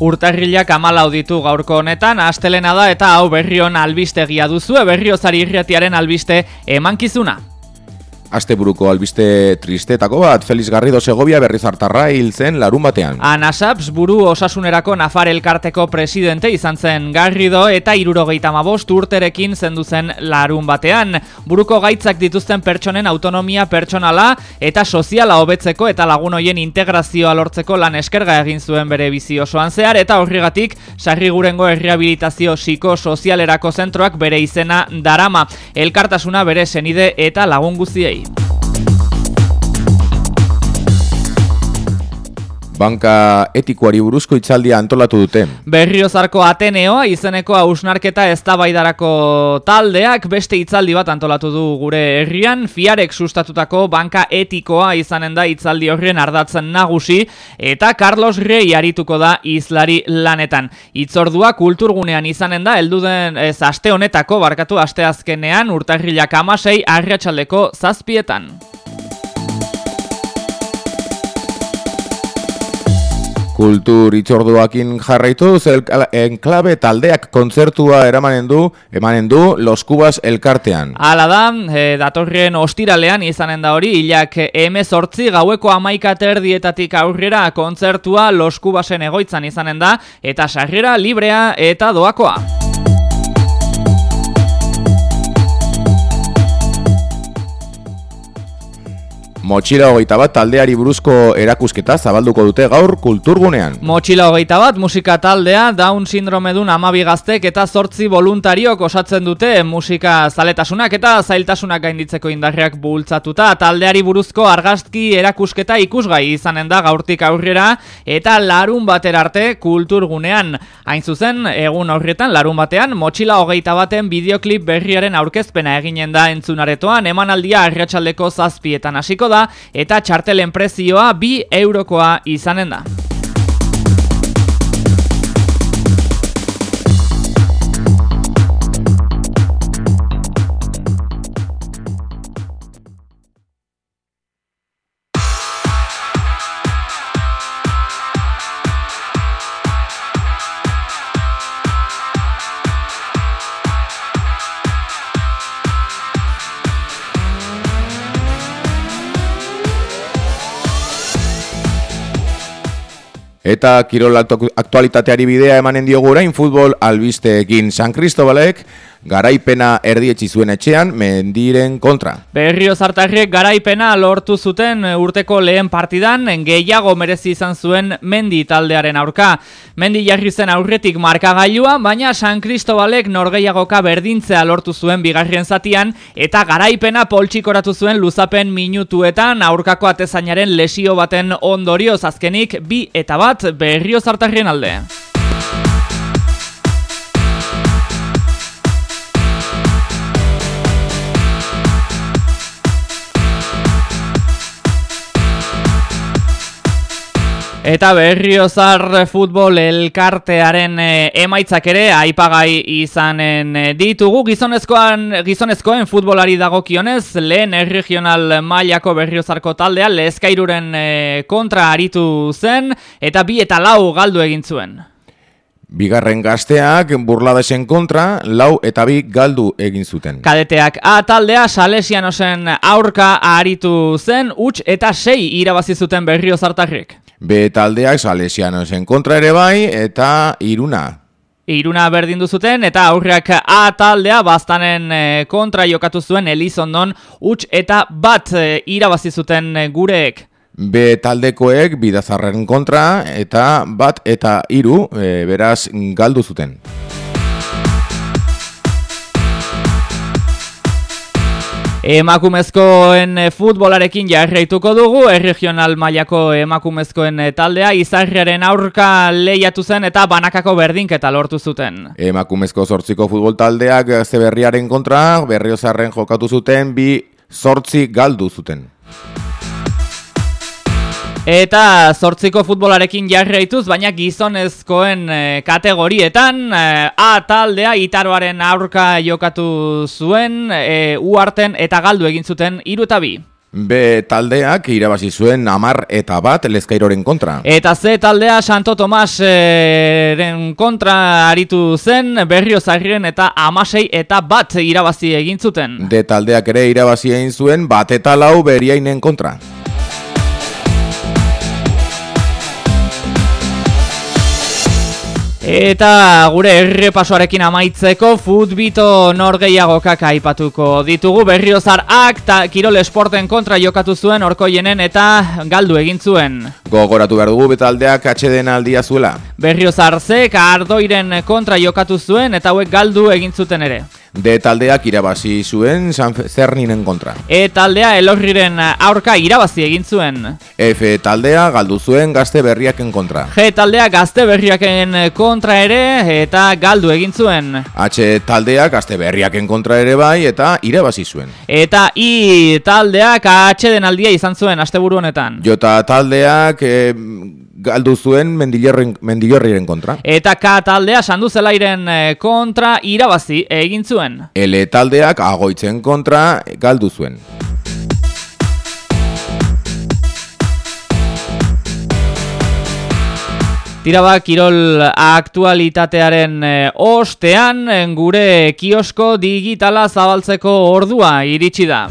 Urtarrilak amala ditu gaurko honetan, astelena da eta hau berrion albistegia duzu, berriozari irriatiaren albiste emankizuna. Asteburuko albiste tristetako bat, Feliz Garrido Segovia berriz hartarra hil zen larun batean. Anasaps buru osasunerako Nafar elkarteko presidente izan zen Garrido eta irurogeita mabost urterekin zendu zen larun batean. Buruko gaitzak dituzten pertsonen autonomia pertsonala eta soziala hobetzeko eta lagun hoien integrazioa lortzeko lan eskerga egin zuen bere bizi osoan zehar eta horrigatik sarri gurengo errehabilitazio psikosozialerako zentroak bere izena darama. Elkartasuna bere senide eta lagun guztiei. Murphy. Banka etikoari buruzko itzaldia antolatu dute. Berriozarko Ateneoa izeneko hausnarketa eztabaidarako taldeak beste itzaldi bat antolatu du gure herrian. Fiarek sustatutako banka etikoa izanen da itzaldi horren ardatzen nagusi eta Carlos Rey arituko da izlari lanetan. Itzordua kulturgunean izanen da helduden ez aste honetako barkatu asteazkenean urtarrilak amasei arratsaldeko zazpietan. Kultur itzorduakin jarraituz, enklabe taldeak kontzertua eramanen du, emanen du Los Cubas elkartean. Hala da, e, datorren ostiralean izanen da hori, hilak emezortzi gaueko amaikater dietatik aurrera kontzertua Los Cubasen egoitzan izanen da, eta sarrera librea eta doakoa. Motxila hogeita bat taldeari buruzko erakusketa zabalduko dute gaur kulturgunean. Motxila hogeita bat musika taldea Down sindromedun amabi gaztek eta zortzi voluntariok osatzen dute musika zaletasunak eta zailtasunak gainditzeko indarriak bultzatuta. Taldeari buruzko argazki erakusketa ikusgai izanen da gaurtik aurrera eta larun bater arte kulturgunean. Hain zuzen, egun horrietan larun batean, Motxila hogeita baten bideoklip berriaren aurkezpena eginen da entzunaretoan, emanaldia arratsaldeko zazpietan hasiko da eta txartelen prezioa bi eurokoa izanen da. Eta kirol aktualitateari bidea emanen diogu orain futbol albisteekin. San Cristobalek garaipena erdietzi zuen etxean mendiren kontra. Berrio zartarriek garaipena lortu zuten urteko lehen partidan gehiago merezi izan zuen mendi taldearen aurka. Mendi jarri zen aurretik markagailua, baina San Cristobalek norgeiagoka berdintzea lortu zuen bigarrien zatian eta garaipena poltsikoratu zuen luzapen minutuetan aurkako atezainaren lesio baten ondorioz azkenik bi eta bat berrio zartarrien alde. Eta berriozar futbol elkartearen e, emaitzak ere aipagai izanen eh, ditugu gizonezkoan gizonezkoen futbolari dagokionez lehen erregional mailako berriozarko taldea lezkairuren e, kontra aritu zen eta bi eta lau galdu egin zuen. Bigarren gazteak burladesen kontra, lau eta bi galdu egin zuten. Kadeteak A taldea salesianosen aurka aritu zen, huts eta sei irabazi zuten berriozartarrik. B taldeak salesianosen kontra ere bai eta iruna. Iruna berdin duzuten eta aurreak A taldea baztanen eh, kontra jokatu zuen Elizondon huts eta bat eh, irabazi zuten eh, gureek. B taldekoek bidazarren kontra eta bat eta iru beraz galdu zuten. Emakumezkoen eh, futbolarekin jarraituko dugu, erregional mailako emakumezkoen eh, taldea, izarriaren aurka lehiatu zen eta banakako berdinketa lortu zuten. Emakumezko sortziko futbol taldeak zeberriaren kontra, berriozarren jokatu zuten, bi sortzi galdu zuten. Eta zortziko futbolarekin jarraituz, baina gizonezkoen e, kategorietan e, A taldea itaroaren aurka jokatu zuen, e, uarten eta galdu egin zuten iru eta bi. B taldeak irabazi zuen amar eta bat lezkairoren kontra. Eta Z taldea Santo Tomasren kontra aritu zen berrio zarrien eta amasei eta bat irabazi egin zuten. D taldeak ere irabazi egin zuen bat eta lau beriainen kontra. Eta gure errepasoarekin amaitzeko futbito norgeiagokak aipatuko ditugu berriozarak ta Kirol Esporten kontra jokatu zuen orkoienen eta galdu egin zuen. Gogoratu behar dugu betaldeak atxeden aldia zuela. Berriozarzek ardoiren kontra jokatu zuen eta hauek galdu egin zuten ere. D taldeak irabazi zuen San Zerninen kontra. E taldea elorriren aurka irabazi egin zuen. F taldea galdu zuen gazte berriaken kontra. G taldea gazte berriaken kontra ere eta galdu egin zuen. H taldea gazte berriaken kontra ere bai eta irabazi zuen. Eta I taldeak H den aldia izan zuen asteburu honetan. J taldeak... Eh, galdu zuen mendilorriren kontra. Eta K taldea sandu zelairen eh, kontra irabazi egin zuen. L taldeak agoitzen kontra galdu zuen. Tiraba Kirol aktualitatearen eh, ostean gure kiosko digitala zabaltzeko ordua iritsi da.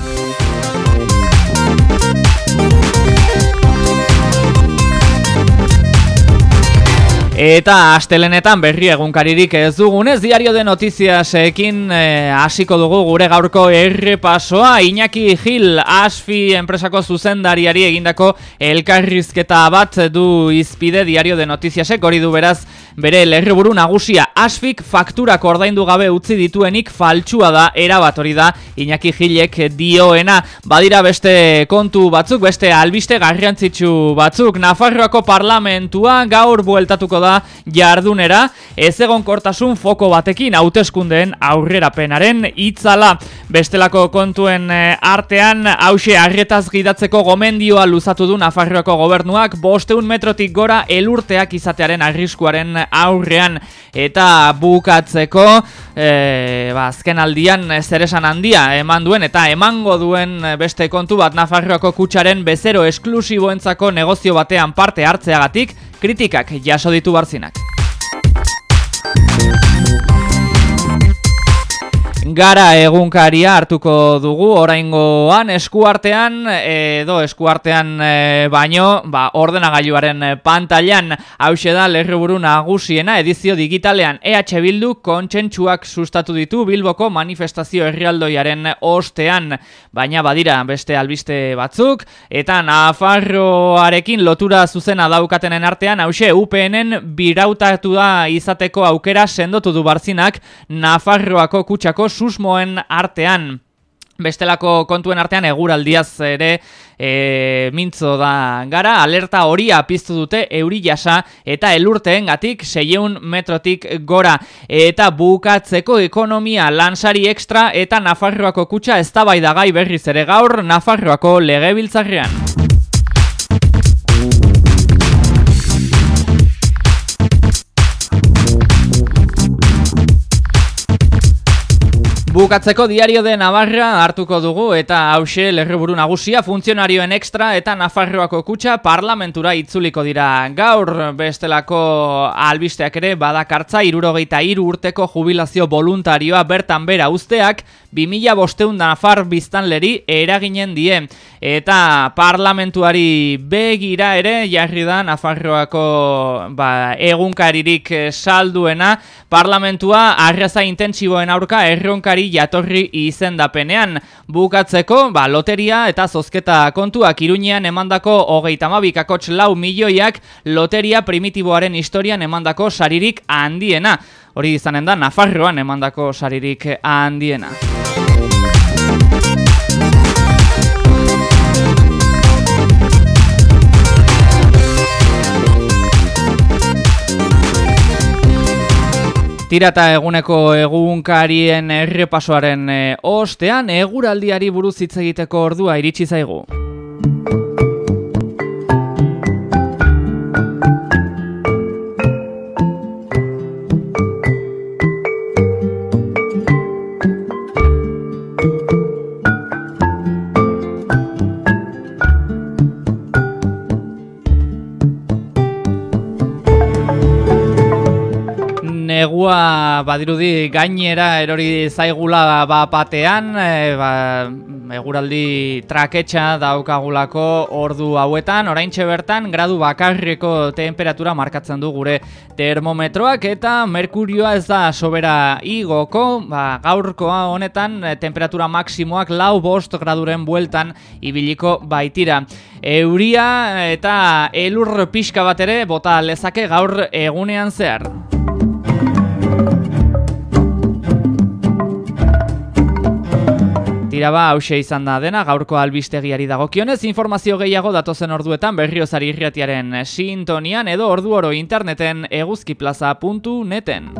Eta astelenetan berri egunkaririk ez dugunez, diario de notiziasekin eh, hasiko dugu gure gaurko errepasoa. Iñaki Gil, Asfi enpresako zuzendariari egindako elkarrizketa bat du izpide diario de notiziasek, hori du beraz bere lerriburu nagusia. Asfik fakturak ordaindu gabe utzi dituenik faltsua da, erabat hori da Iñaki Gilek dioena. Badira beste kontu batzuk, beste albiste garrantzitsu batzuk. Nafarroako parlamentua gaur bueltatuko da jardunera, ez egon kortasun foko batekin hauteskundeen aurrerapenaren itzala. Bestelako kontuen eh, artean, hause arretaz gidatzeko gomendioa luzatu du Nafarroako gobernuak, bosteun metrotik gora elurteak izatearen arriskuaren aurrean eta bukatzeko, e, ba, azken aldian zeresan handia eman duen eta emango duen beste kontu bat Nafarroako kutsaren bezero esklusiboentzako negozio batean parte hartzeagatik, kritikak jaso ditu barzinak. Gara egunkaria hartuko dugu oraingoan eskuartean edo eskuartean e, baino ba, ordenagailuaren pantailan. Hause da lerriburu nagusiena edizio digitalean. EH Bildu kontsentsuak sustatu ditu Bilboko manifestazio herrialdoiaren ostean. Baina badira beste albiste batzuk eta Nafarroarekin lotura zuzena daukatenen artean hause UPNen birautatu da izateko aukera sendotu du barzinak Nafarroako kutsako susmoen artean. Bestelako kontuen artean eguraldiaz ere e, mintzo da gara, alerta horia piztu dute euri jasa eta elurteen gatik seieun metrotik gora. Eta bukatzeko ekonomia lansari ekstra eta Nafarroako kutsa ez da gai berriz ere gaur Nafarroako legebiltzarrean. Bukatzeko diario de Navarra hartuko dugu eta hause lerreburu nagusia funtzionarioen extra eta Nafarroako kutsa parlamentura itzuliko dira. Gaur bestelako albisteak ere badakartza irurogeita iru urteko jubilazio voluntarioa bertan bera usteak 2000 bosteun Nafar biztanleri eraginen die. Eta parlamentuari begira ere jarri da Nafarroako ba, egunkaririk salduena parlamentua arraza intentsiboen aurka erronkari jatorri izendapenean bukatzeko, ba, loteria eta zozketa kontuak iruñean emandako hogeita mabikakotx lau milioiak loteria primitiboaren historian emandako saririk handiena. Hori izanen da, Nafarroan emandako saririk handiena. Tirata eguneko egunkarien errepasoaren eh, ostean eguraldiari buruz hitz egiteko ordua iritsi zaigu. Negua badirudi gainera erori zaigula ba batean, e, ba, eguraldi traketxa daukagulako ordu hauetan, oraintxe bertan gradu bakarreko temperatura markatzen du gure termometroak eta merkurioa ez da sobera igoko, ba, gaurkoa honetan e, temperatura maksimoak lau bost graduren bueltan ibiliko baitira. Euria eta elur pixka bat ere bota lezake gaur egunean zehar. Tira ba, hause izan da dena, gaurko albistegiari dagokionez, informazio gehiago datozen orduetan berriozari irriatiaren sintonian edo ordu oro interneten eguzkiplaza.neten.